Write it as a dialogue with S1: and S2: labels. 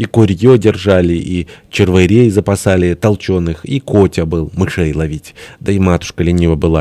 S1: И курье держали, и червырей запасали толченых, и Котя был мышей ловить. Да и матушка ленива была.